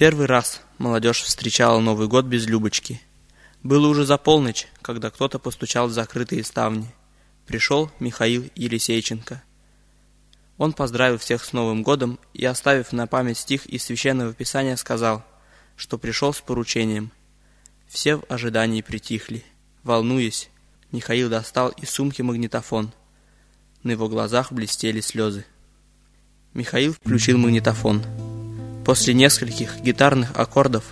первый раз молодежь встречала Новый год без Любочки. Было уже за полночь, когда кто-то постучал в закрытые ставни. Пришел Михаил Елисейченко. Он поздравил всех с Новым годом и, оставив на память стих из Священного Писания, сказал, что пришел с поручением. Все в ожидании притихли. Волнуясь, Михаил достал из сумки магнитофон. На его глазах блестели слезы. Михаил включил магнитофон. После нескольких гитарных аккордов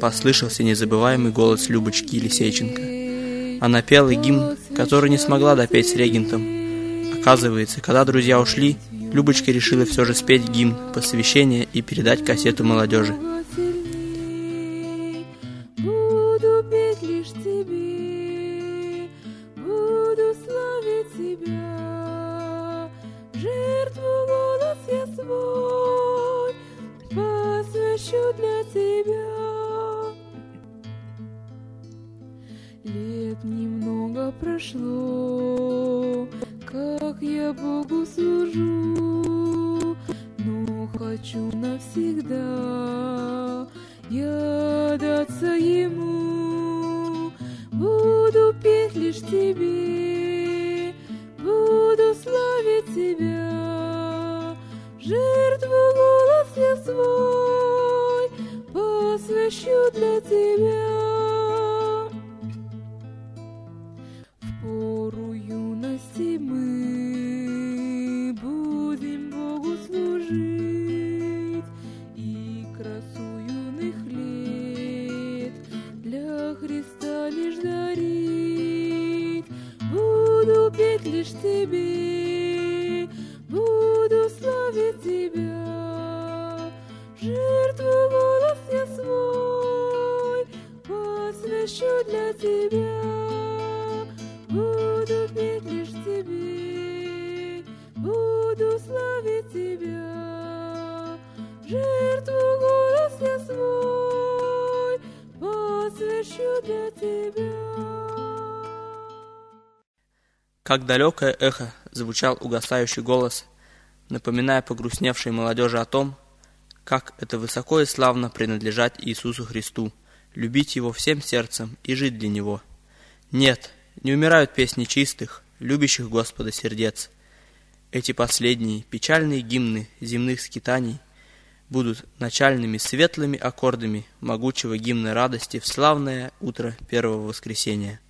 послышался незабываемый голос Любочки Елисейченко. Она пела гимн, который не смогла допеть с регентом. Оказывается, когда друзья ушли, Любочка решила все же спеть гимн, посвящение и передать кассету молодежи. Жертву голос я свой посвящу для тебя. Лет немного прошло, как я Богу служу, но хочу навсегда я даться Ему. Буду петь лишь Тебе, буду славить Тебя, жертву голос я свой посвящу для Тебя. В пору юности мы будем Богу служить и красу юных лет для Христа лишь дарить. Буду петь лишь Тебе, посвящу для Тебя. Буду петь лишь Тебе, буду славить Тебя, жертву голос я свой посвящу для Тебя. Как далекое эхо звучал угасающий голос, напоминая погрустневшей молодежи о том, как это высоко и славно принадлежать Иисусу Христу, любить Его всем сердцем и жить для Него. Нет, не умирают песни чистых, любящих Господа сердец. Эти последние печальные гимны земных скитаний будут начальными светлыми аккордами могучего гимна радости в славное утро первого воскресения.